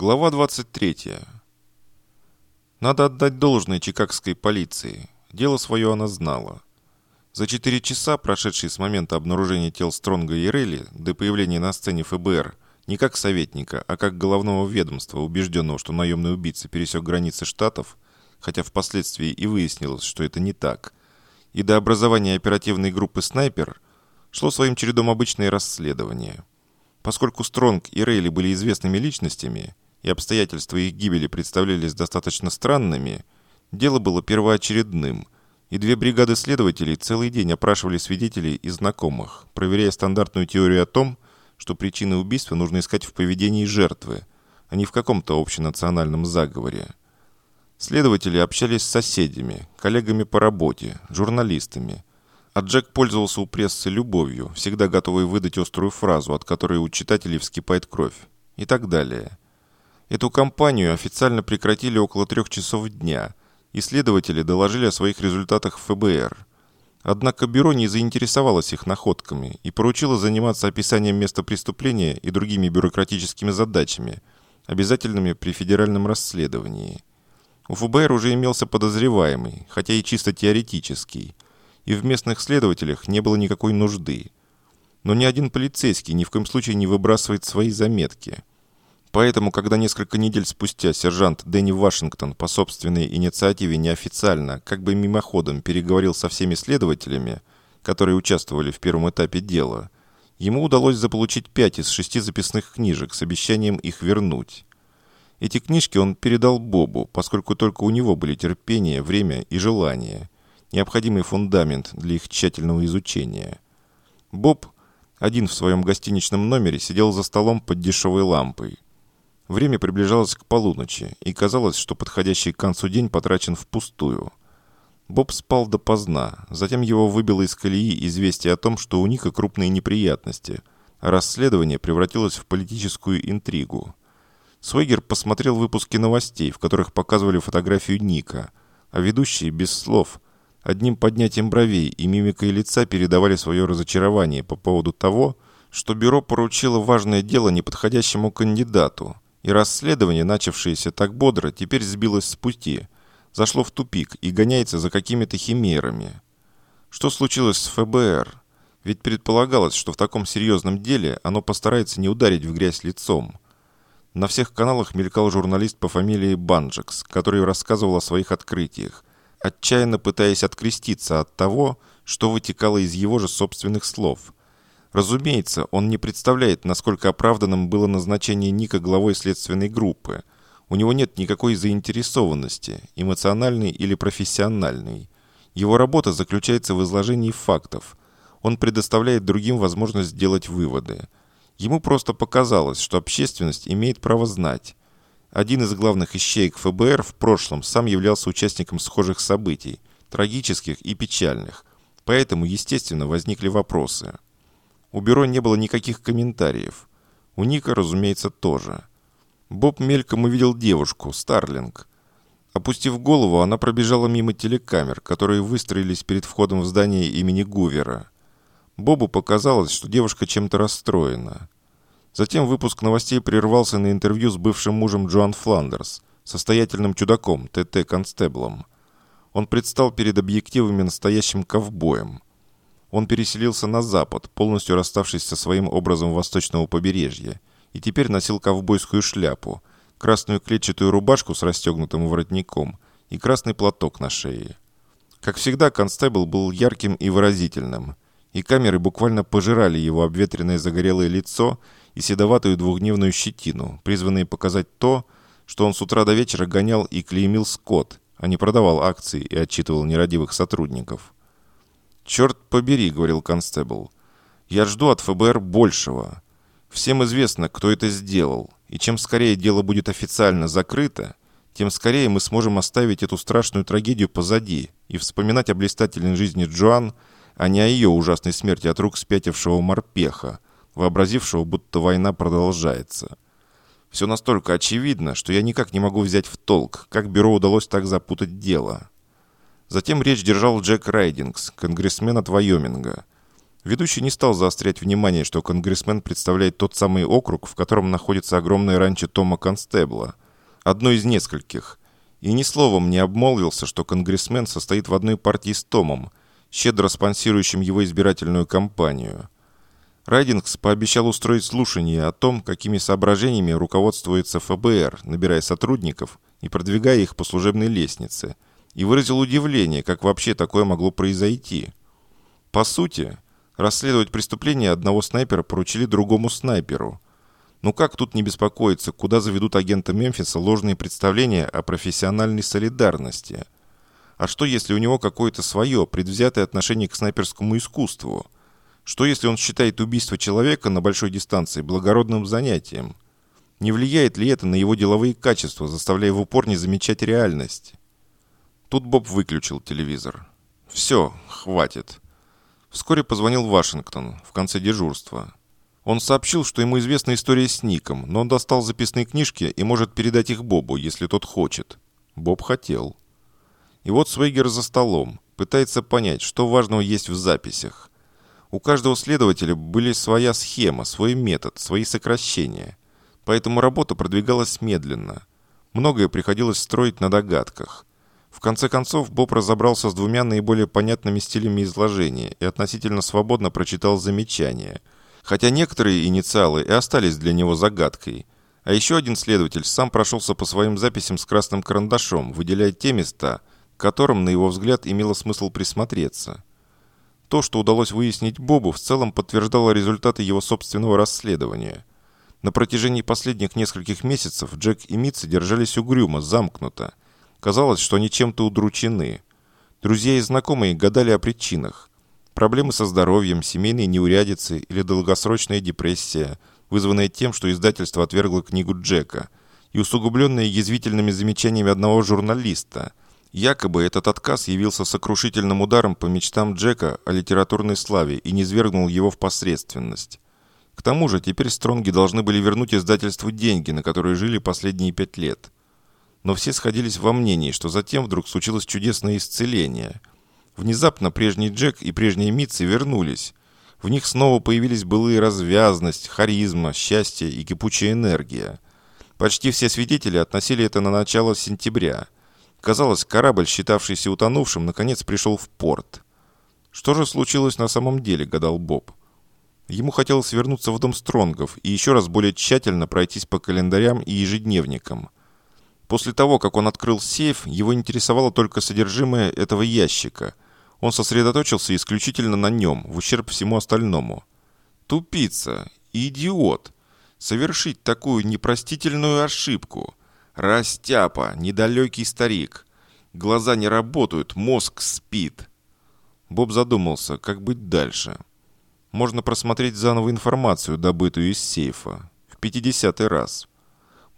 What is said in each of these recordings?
Глава 23. Надо отдать должное чикагской полиции. Дело свое она знала. За четыре часа, прошедшие с момента обнаружения тел Стронга и Релли до появления на сцене ФБР, не как советника, а как головного ведомства, убежденного, что наемный убийца пересек границы штатов, хотя впоследствии и выяснилось, что это не так, и до образования оперативной группы «Снайпер» шло своим чередом обычное расследование. Поскольку Стронг и Рейли были известными личностями, и обстоятельства их гибели представлялись достаточно странными, дело было первоочередным – и две бригады следователей целый день опрашивали свидетелей и знакомых, проверяя стандартную теорию о том, что причины убийства нужно искать в поведении жертвы, а не в каком-то общенациональном заговоре. Следователи общались с соседями, коллегами по работе, журналистами. А Джек пользовался у прессы любовью, всегда готовый выдать острую фразу, от которой у читателей вскипает кровь. И так далее. Эту кампанию официально прекратили около трех часов дня – Исследователи доложили о своих результатах в ФБР. Однако бюро не заинтересовалось их находками и поручило заниматься описанием места преступления и другими бюрократическими задачами, обязательными при федеральном расследовании. У ФБР уже имелся подозреваемый, хотя и чисто теоретический, и в местных следователях не было никакой нужды. Но ни один полицейский ни в коем случае не выбрасывает свои заметки – Поэтому, когда несколько недель спустя сержант Дэнни Вашингтон по собственной инициативе неофициально, как бы мимоходом, переговорил со всеми следователями, которые участвовали в первом этапе дела, ему удалось заполучить пять из шести записных книжек с обещанием их вернуть. Эти книжки он передал Бобу, поскольку только у него были терпение, время и желание, необходимый фундамент для их тщательного изучения. Боб, один в своем гостиничном номере, сидел за столом под дешевой лампой – Время приближалось к полуночи, и казалось, что подходящий к концу день потрачен впустую. Боб спал допоздна, затем его выбило из колеи известие о том, что у Ника крупные неприятности, расследование превратилось в политическую интригу. Свегер посмотрел выпуски новостей, в которых показывали фотографию Ника, а ведущие без слов, одним поднятием бровей и мимикой лица передавали свое разочарование по поводу того, что бюро поручило важное дело неподходящему кандидату – и расследование, начавшееся так бодро, теперь сбилось с пути, зашло в тупик и гоняется за какими-то химерами. Что случилось с ФБР? Ведь предполагалось, что в таком серьезном деле оно постарается не ударить в грязь лицом. На всех каналах мелькал журналист по фамилии Банджекс, который рассказывал о своих открытиях, отчаянно пытаясь откреститься от того, что вытекало из его же собственных слов – Разумеется, он не представляет, насколько оправданным было назначение Ника главой следственной группы. У него нет никакой заинтересованности, эмоциональной или профессиональной. Его работа заключается в изложении фактов. Он предоставляет другим возможность сделать выводы. Ему просто показалось, что общественность имеет право знать. Один из главных ищеек ФБР в прошлом сам являлся участником схожих событий, трагических и печальных. Поэтому, естественно, возникли вопросы. У бюро не было никаких комментариев. У Ника, разумеется, тоже. Боб мельком увидел девушку, Старлинг. Опустив голову, она пробежала мимо телекамер, которые выстроились перед входом в здание имени Гувера. Бобу показалось, что девушка чем-то расстроена. Затем выпуск новостей прервался на интервью с бывшим мужем Джоан Фландерс, состоятельным чудаком, ТТ Констеблом. Он предстал перед объективами настоящим ковбоем – он переселился на запад, полностью расставшись со своим образом восточного побережья, и теперь носил ковбойскую шляпу, красную клетчатую рубашку с расстегнутым воротником и красный платок на шее. Как всегда, констебл был ярким и выразительным, и камеры буквально пожирали его обветренное загорелое лицо и седоватую двухдневную щетину, призванные показать то, что он с утра до вечера гонял и клеймил скот, а не продавал акции и отчитывал нерадивых сотрудников. «Черт побери», — говорил констебл. «Я жду от ФБР большего. Всем известно, кто это сделал, и чем скорее дело будет официально закрыто, тем скорее мы сможем оставить эту страшную трагедию позади и вспоминать о блистательной жизни Джоан, а не о ее ужасной смерти от рук спятившего морпеха, вообразившего, будто война продолжается. Все настолько очевидно, что я никак не могу взять в толк, как бюро удалось так запутать дело. Затем речь держал Джек Райдингс, конгрессмен от Вайоминга. Ведущий не стал заострять внимание, что конгрессмен представляет тот самый округ, в котором находится огромное ранчо Тома Констебла, одно из нескольких, и ни словом не обмолвился, что конгрессмен состоит в одной партии с Томом, щедро спонсирующим его избирательную кампанию. Райдингс пообещал устроить слушание о том, какими соображениями руководствуется ФБР, набирая сотрудников и продвигая их по служебной лестнице, и выразил удивление, как вообще такое могло произойти. По сути, Расследовать преступление одного снайпера поручили другому снайперу. Ну как тут не беспокоиться, куда заведут агента Мемфиса ложные представления о профессиональной солидарности? А что, если у него какое-то свое, предвзятое отношение к снайперскому искусству? Что, если он считает убийство человека на большой дистанции благородным занятием? Не влияет ли это на его деловые качества, заставляя в упор не замечать реальность? Тут Боб выключил телевизор. «Все, хватит». Вскоре позвонил Вашингтон в конце дежурства. Он сообщил, что ему известна история с Ником, но он достал записные книжки и может передать их Бобу, если тот хочет. Боб хотел. И вот Свейгер за столом, пытается понять, что важного есть в записях. У каждого следователя были своя схема, свой метод, свои сокращения. Поэтому работа продвигалась медленно. Многое приходилось строить на догадках. В конце концов, Боб разобрался с двумя наиболее понятными стилями изложения и относительно свободно прочитал замечания. Хотя некоторые инициалы и остались для него загадкой. А еще один следователь сам прошелся по своим записям с красным карандашом, выделяя те места, которым, на его взгляд, имело смысл присмотреться. То, что удалось выяснить Бобу, в целом подтверждало результаты его собственного расследования. На протяжении последних нескольких месяцев Джек и Митси держались угрюмо, замкнуто, Казалось, что они чем-то удручены. Друзья и знакомые гадали о причинах. Проблемы со здоровьем, семейные неурядицы или долгосрочная депрессия, вызванная тем, что издательство отвергло книгу Джека, и усугубленная язвительными замечаниями одного журналиста. Якобы этот отказ явился сокрушительным ударом по мечтам Джека о литературной славе и низвергнул его в посредственность. К тому же теперь Стронги должны были вернуть издательству деньги, на которые жили последние пять лет – но все сходились во мнении, что затем вдруг случилось чудесное исцеление. Внезапно прежний Джек и прежние Митцы вернулись. В них снова появились былые развязность, харизма, счастье и кипучая энергия. Почти все свидетели относили это на начало сентября. Казалось, корабль, считавшийся утонувшим, наконец пришел в порт. Что же случилось на самом деле, гадал Боб. Ему хотелось вернуться в дом Стронгов и еще раз более тщательно пройтись по календарям и ежедневникам – После того, как он открыл сейф, его интересовало только содержимое этого ящика. Он сосредоточился исключительно на нем, в ущерб всему остальному. Тупица, идиот, совершить такую непростительную ошибку. Растяпа, недалекий старик. Глаза не работают, мозг спит. Боб задумался, как быть дальше. Можно просмотреть заново информацию, добытую из сейфа. В 50 раз.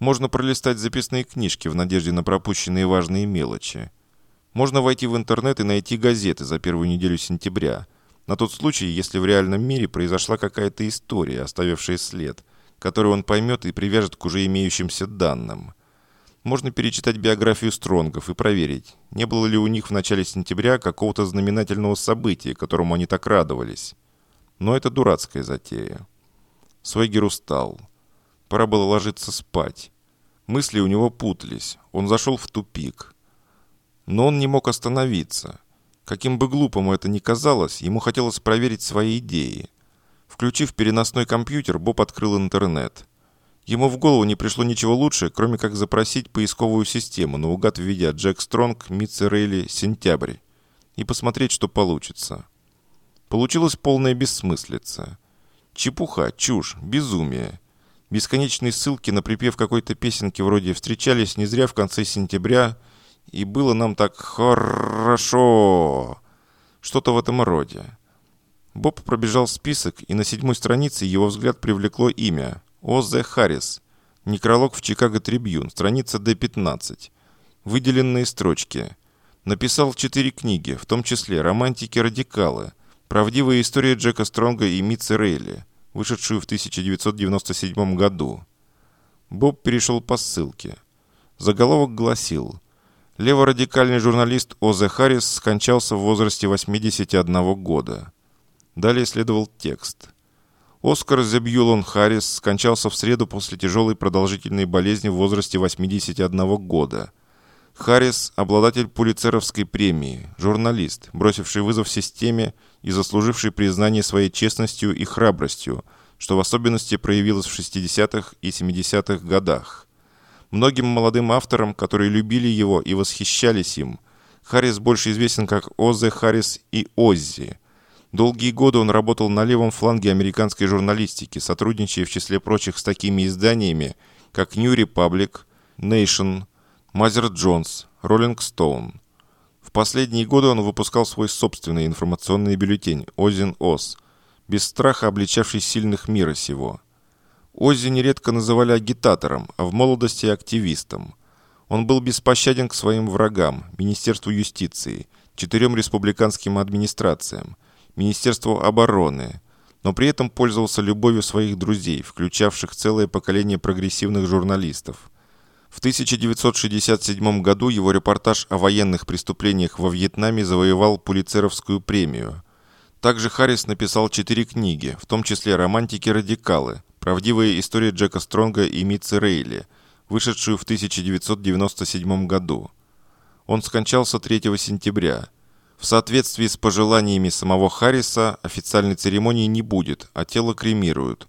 Можно пролистать записные книжки в надежде на пропущенные важные мелочи. Можно войти в интернет и найти газеты за первую неделю сентября. На тот случай, если в реальном мире произошла какая-то история, оставившая след, который он поймет и привяжет к уже имеющимся данным. Можно перечитать биографию Стронгов и проверить, не было ли у них в начале сентября какого-то знаменательного события, которому они так радовались. Но это дурацкая затея. Свегер устал. Пора было ложиться спать. Мысли у него путались. Он зашел в тупик. Но он не мог остановиться. Каким бы глупым это ни казалось, ему хотелось проверить свои идеи. Включив переносной компьютер, Боб открыл интернет. Ему в голову не пришло ничего лучше, кроме как запросить поисковую систему, наугад введя Джек Стронг, Митси Рейли, Сентябрь, и посмотреть, что получится. Получилась полная бессмыслица. Чепуха, чушь, безумие. Бесконечные ссылки на припев какой-то песенки вроде «Встречались не зря в конце сентября» и «Было нам так хорошо». Что-то в этом роде. Боб пробежал список, и на седьмой странице его взгляд привлекло имя О.З. Харрис. Некролог в Чикаго Трибьюн, страница D15. Выделенные строчки. Написал четыре книги, в том числе «Романтики-радикалы», «Правдивая история Джека Стронга и Митцы Рейли», вышедшую в 1997 году. Боб перешел по ссылке. Заголовок гласил «Леворадикальный журналист Озе Харрис скончался в возрасте 81 года». Далее следовал текст. Оскар Зебьюлон Харрис скончался в среду после тяжелой продолжительной болезни в возрасте 81 года. Харрис – обладатель Пулицеровской премии, журналист, бросивший вызов системе и заслуживший признание своей честностью и храбростью, что в особенности проявилось в 60-х и 70-х годах. Многим молодым авторам, которые любили его и восхищались им, Харрис больше известен как Озе Харрис и Оззи – Долгие годы он работал на левом фланге американской журналистики, сотрудничая в числе прочих с такими изданиями, как New Republic, Nation, Мазер Джонс, Rolling Stone. В последние годы он выпускал свой собственный информационный бюллетень «Озин Оз», без страха обличавший сильных мира сего. Оззи нередко называли агитатором, а в молодости – активистом. Он был беспощаден к своим врагам, Министерству юстиции, четырем республиканским администрациям, Министерству обороны, но при этом пользовался любовью своих друзей, включавших целое поколение прогрессивных журналистов. В 1967 году его репортаж о военных преступлениях во Вьетнаме завоевал Пулицеровскую премию. Также Харрис написал четыре книги, в том числе «Романтики-радикалы», «Правдивая история Джека Стронга и Митцы Рейли», вышедшую в 1997 году. Он скончался 3 сентября – в соответствии с пожеланиями самого Харриса официальной церемонии не будет, а тело кремируют.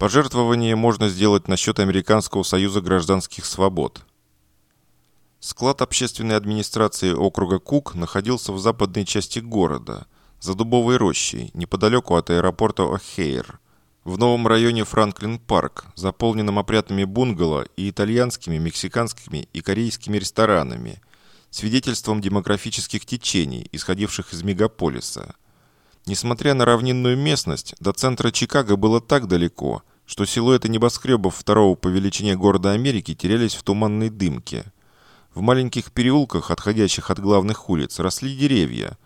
Пожертвование можно сделать на счет Американского союза гражданских свобод. Склад общественной администрации округа Кук находился в западной части города, за Дубовой рощей, неподалеку от аэропорта О'Хейр. В новом районе Франклин-парк, заполненном опрятными бунгало и итальянскими, мексиканскими и корейскими ресторанами – свидетельством демографических течений, исходивших из мегаполиса. Несмотря на равнинную местность, до центра Чикаго было так далеко, что силуэты небоскребов второго по величине города Америки терялись в туманной дымке. В маленьких переулках, отходящих от главных улиц, росли деревья,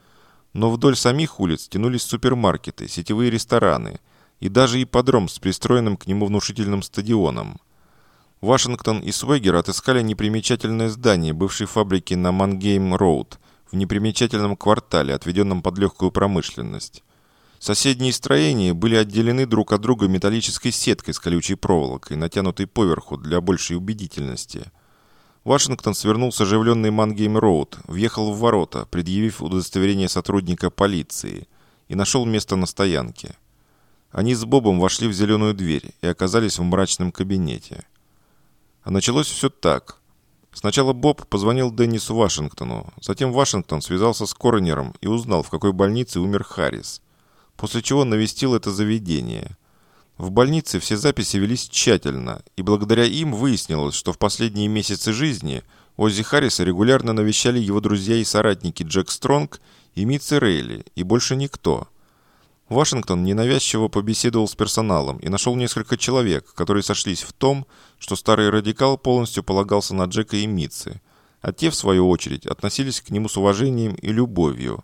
но вдоль самих улиц тянулись супермаркеты, сетевые рестораны и даже ипподром с пристроенным к нему внушительным стадионом – Вашингтон и Свегер отыскали непримечательное здание бывшей фабрики на Мангейм-Роуд в непримечательном квартале, отведенном под легкую промышленность. Соседние строения были отделены друг от друга металлической сеткой с колючей проволокой, натянутой поверху для большей убедительности. Вашингтон свернул с оживленной Мангейм-Роуд, въехал в ворота, предъявив удостоверение сотрудника полиции, и нашел место на стоянке. Они с Бобом вошли в зеленую дверь и оказались в мрачном кабинете. А началось все так. Сначала Боб позвонил Деннису Вашингтону, затем Вашингтон связался с коронером и узнал, в какой больнице умер Харрис, после чего навестил это заведение. В больнице все записи велись тщательно, и благодаря им выяснилось, что в последние месяцы жизни Оззи Харриса регулярно навещали его друзья и соратники Джек Стронг и Митси Рейли, и больше никто – Вашингтон ненавязчиво побеседовал с персоналом и нашел несколько человек, которые сошлись в том, что старый радикал полностью полагался на Джека и Митцы, а те, в свою очередь, относились к нему с уважением и любовью.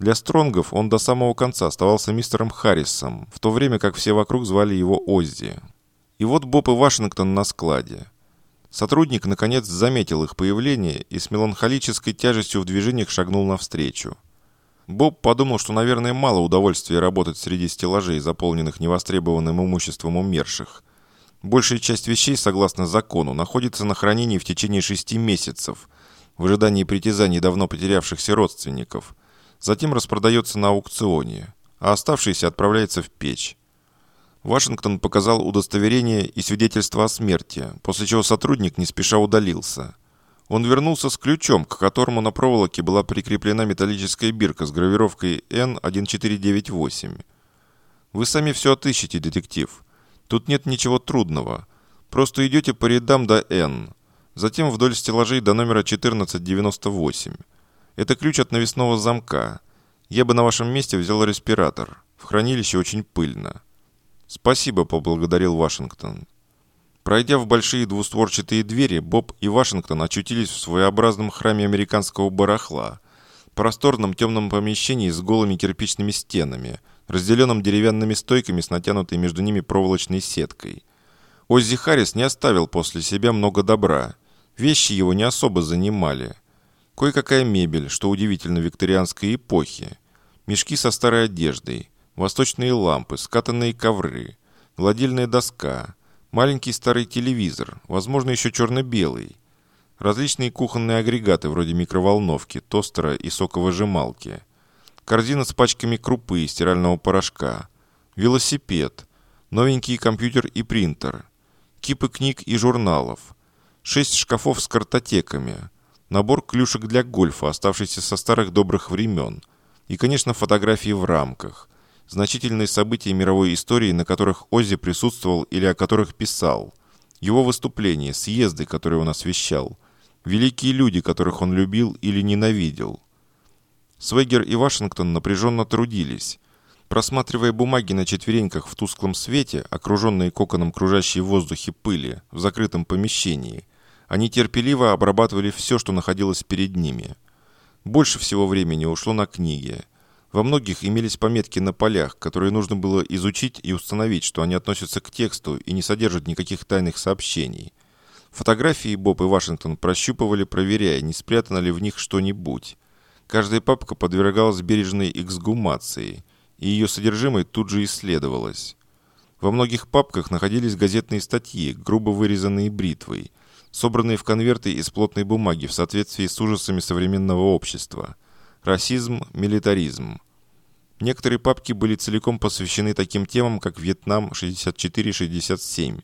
Для Стронгов он до самого конца оставался мистером Харрисом, в то время как все вокруг звали его Оззи. И вот Боб и Вашингтон на складе. Сотрудник, наконец, заметил их появление и с меланхолической тяжестью в движениях шагнул навстречу. Боб подумал, что, наверное, мало удовольствия работать среди стеллажей, заполненных невостребованным имуществом умерших. Большая часть вещей, согласно закону, находится на хранении в течение шести месяцев, в ожидании притязаний давно потерявшихся родственников. Затем распродается на аукционе, а оставшееся отправляется в печь. Вашингтон показал удостоверение и свидетельство о смерти, после чего сотрудник не спеша удалился – он вернулся с ключом, к которому на проволоке была прикреплена металлическая бирка с гравировкой N1498. Вы сами все отыщете, детектив. Тут нет ничего трудного. Просто идете по рядам до N. Затем вдоль стеллажей до номера 1498. Это ключ от навесного замка. Я бы на вашем месте взял респиратор. В хранилище очень пыльно. Спасибо, поблагодарил Вашингтон. Пройдя в большие двустворчатые двери, Боб и Вашингтон очутились в своеобразном храме американского барахла, просторном темном помещении с голыми кирпичными стенами, разделенном деревянными стойками с натянутой между ними проволочной сеткой. Оззи Харрис не оставил после себя много добра. Вещи его не особо занимали. Кое-какая мебель, что удивительно викторианской эпохи. Мешки со старой одеждой. Восточные лампы, скатанные ковры, гладильная доска, маленький старый телевизор, возможно, еще черно-белый, различные кухонные агрегаты вроде микроволновки, тостера и соковыжималки, корзина с пачками крупы и стирального порошка, велосипед, новенький компьютер и принтер, кипы книг и журналов, шесть шкафов с картотеками, набор клюшек для гольфа, оставшийся со старых добрых времен, и, конечно, фотографии в рамках, значительные события мировой истории, на которых Оззи присутствовал или о которых писал, его выступления, съезды, которые он освещал, великие люди, которых он любил или ненавидел. Свегер и Вашингтон напряженно трудились, Просматривая бумаги на четвереньках в тусклом свете, окруженные коконом кружащей в воздухе пыли, в закрытом помещении, они терпеливо обрабатывали все, что находилось перед ними. Больше всего времени ушло на книги. Во многих имелись пометки на полях, которые нужно было изучить и установить, что они относятся к тексту и не содержат никаких тайных сообщений. Фотографии Боб и Вашингтон прощупывали, проверяя, не спрятано ли в них что-нибудь. Каждая папка подвергалась бережной эксгумации, и ее содержимое тут же исследовалось. Во многих папках находились газетные статьи, грубо вырезанные бритвой – собранные в конверты из плотной бумаги в соответствии с ужасами современного общества. Расизм, милитаризм. Некоторые папки были целиком посвящены таким темам, как Вьетнам 64-67,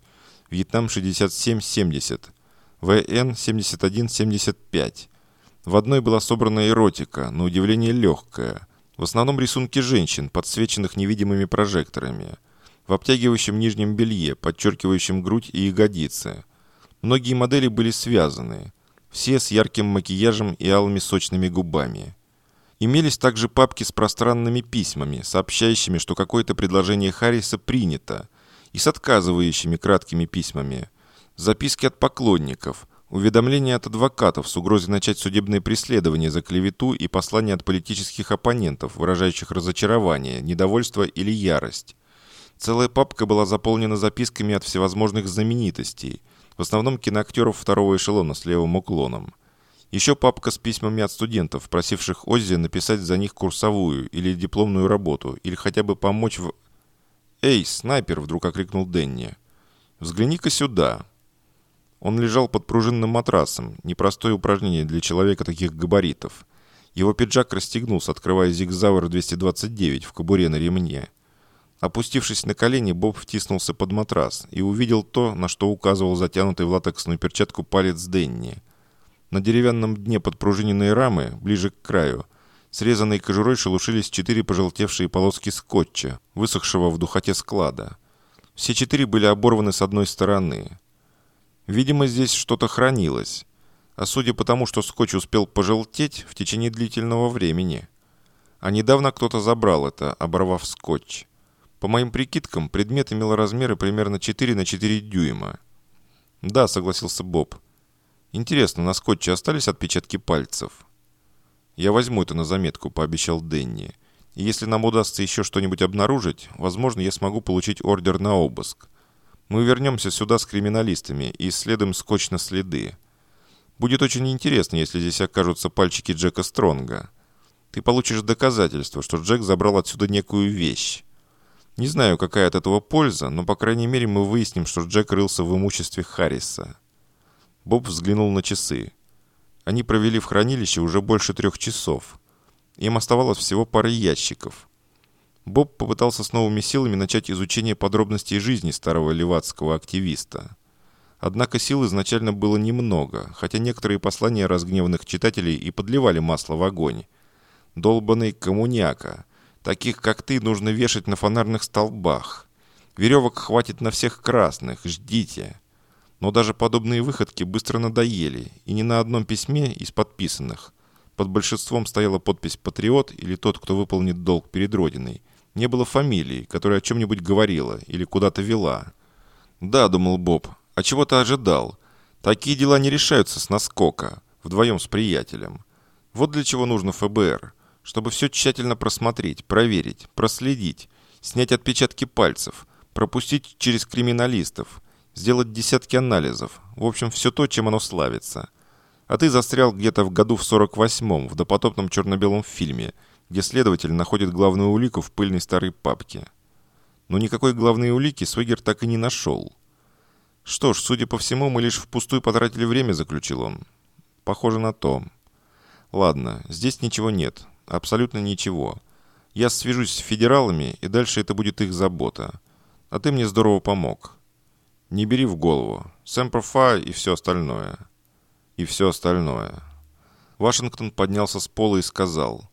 Вьетнам 67-70, ВН 71-75. В одной была собрана эротика, на удивление легкая. В основном рисунки женщин, подсвеченных невидимыми прожекторами. В обтягивающем нижнем белье, подчеркивающем грудь и ягодицы – Многие модели были связаны, все с ярким макияжем и алыми сочными губами. Имелись также папки с пространными письмами, сообщающими, что какое-то предложение Харриса принято, и с отказывающими краткими письмами. Записки от поклонников, уведомления от адвокатов с угрозой начать судебное преследование за клевету и послания от политических оппонентов, выражающих разочарование, недовольство или ярость. Целая папка была заполнена записками от всевозможных знаменитостей – в основном киноактеров второго эшелона с левым уклоном. Еще папка с письмами от студентов, просивших Оззи написать за них курсовую или дипломную работу, или хотя бы помочь в... «Эй, снайпер!» – вдруг окрикнул Денни. «Взгляни-ка сюда!» Он лежал под пружинным матрасом, непростое упражнение для человека таких габаритов. Его пиджак расстегнулся, открывая зигзавр 229 в кобуре на ремне – Опустившись на колени, Боб втиснулся под матрас и увидел то, на что указывал затянутый в латексную перчатку палец Денни. На деревянном дне подпружиненной рамы, ближе к краю, срезанной кожурой шелушились четыре пожелтевшие полоски скотча, высохшего в духоте склада. Все четыре были оборваны с одной стороны. Видимо, здесь что-то хранилось. А судя по тому, что скотч успел пожелтеть в течение длительного времени. А недавно кто-то забрал это, оборвав скотч. По моим прикидкам, предмет имел размеры примерно 4 на 4 дюйма. «Да», — согласился Боб. «Интересно, на скотче остались отпечатки пальцев?» «Я возьму это на заметку», — пообещал Денни. «И если нам удастся еще что-нибудь обнаружить, возможно, я смогу получить ордер на обыск. Мы вернемся сюда с криминалистами и исследуем скотч на следы. Будет очень интересно, если здесь окажутся пальчики Джека Стронга. Ты получишь доказательство, что Джек забрал отсюда некую вещь. Не знаю, какая от этого польза, но, по крайней мере, мы выясним, что Джек рылся в имуществе Харриса. Боб взглянул на часы. Они провели в хранилище уже больше трех часов. Им оставалось всего пара ящиков. Боб попытался с новыми силами начать изучение подробностей жизни старого левацкого активиста. Однако сил изначально было немного, хотя некоторые послания разгневанных читателей и подливали масло в огонь. Долбанный коммуняка – Таких, как ты, нужно вешать на фонарных столбах. Веревок хватит на всех красных, ждите. Но даже подобные выходки быстро надоели, и ни на одном письме из подписанных, под большинством стояла подпись «Патриот» или «Тот, кто выполнит долг перед Родиной», не было фамилии, которая о чем-нибудь говорила или куда-то вела. «Да», — думал Боб, — «а чего ты ожидал? Такие дела не решаются с наскока, вдвоем с приятелем. Вот для чего нужно ФБР» чтобы все тщательно просмотреть, проверить, проследить, снять отпечатки пальцев, пропустить через криминалистов, сделать десятки анализов, в общем, все то, чем оно славится. А ты застрял где-то в году в 48-м, в допотопном черно-белом фильме, где следователь находит главную улику в пыльной старой папке. Но никакой главной улики Свегер так и не нашел. «Что ж, судя по всему, мы лишь впустую потратили время», — заключил он. «Похоже на то». «Ладно, здесь ничего нет. Абсолютно ничего. Я свяжусь с федералами, и дальше это будет их забота. А ты мне здорово помог. Не бери в голову. Сэмпрофа и все остальное. И все остальное». Вашингтон поднялся с пола и сказал.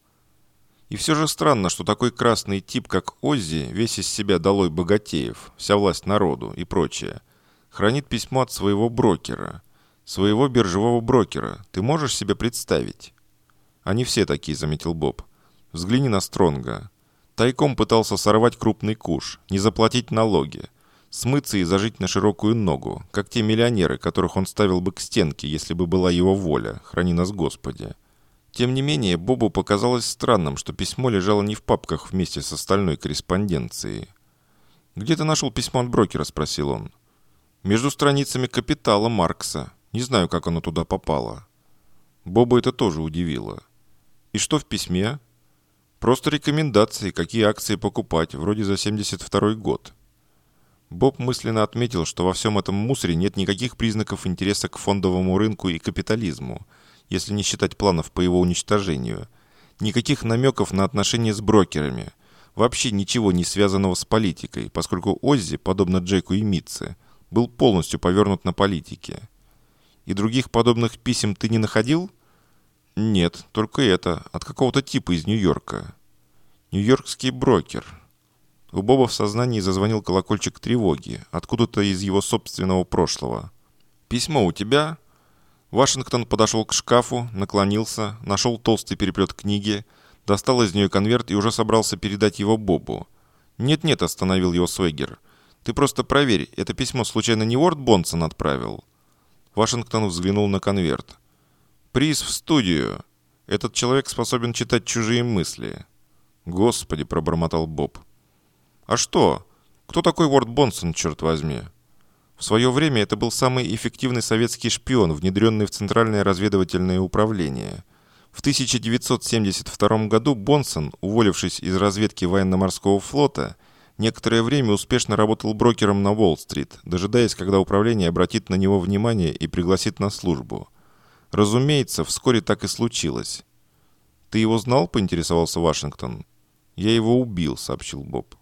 «И все же странно, что такой красный тип, как Оззи, весь из себя долой богатеев, вся власть народу и прочее, хранит письмо от своего брокера, своего биржевого брокера. Ты можешь себе представить?» «Они все такие», — заметил Боб. «Взгляни на Стронга. Тайком пытался сорвать крупный куш, не заплатить налоги, смыться и зажить на широкую ногу, как те миллионеры, которых он ставил бы к стенке, если бы была его воля, храни нас Господи. Тем не менее, Бобу показалось странным, что письмо лежало не в папках вместе с остальной корреспонденцией. «Где ты нашел письмо от брокера?» – спросил он. «Между страницами «Капитала» Маркса. Не знаю, как оно туда попало». Боба это тоже удивило. «И что в письме?» «Просто рекомендации, какие акции покупать, вроде за 72 год». Боб мысленно отметил, что во всем этом мусоре нет никаких признаков интереса к фондовому рынку и капитализму, если не считать планов по его уничтожению. Никаких намеков на отношения с брокерами. Вообще ничего не связанного с политикой, поскольку Оззи, подобно Джеку и Митце, был полностью повернут на политике. И других подобных писем ты не находил? Нет, только это, от какого-то типа из Нью-Йорка. Нью-Йоркский брокер – у Боба в сознании зазвонил колокольчик тревоги, откуда-то из его собственного прошлого. «Письмо у тебя?» Вашингтон подошел к шкафу, наклонился, нашел толстый переплет книги, достал из нее конверт и уже собрался передать его Бобу. «Нет-нет», — остановил его Свегер. «Ты просто проверь, это письмо случайно не Уорд Бонсон отправил?» Вашингтон взглянул на конверт. «Приз в студию. Этот человек способен читать чужие мысли». «Господи», — пробормотал Боб. А что? Кто такой Уорд Бонсон, черт возьми? В свое время это был самый эффективный советский шпион, внедренный в Центральное разведывательное управление. В 1972 году Бонсон, уволившись из разведки военно-морского флота, некоторое время успешно работал брокером на Уолл-стрит, дожидаясь, когда управление обратит на него внимание и пригласит на службу. Разумеется, вскоре так и случилось. «Ты его знал?» – поинтересовался Вашингтон. «Я его убил», – сообщил Боб.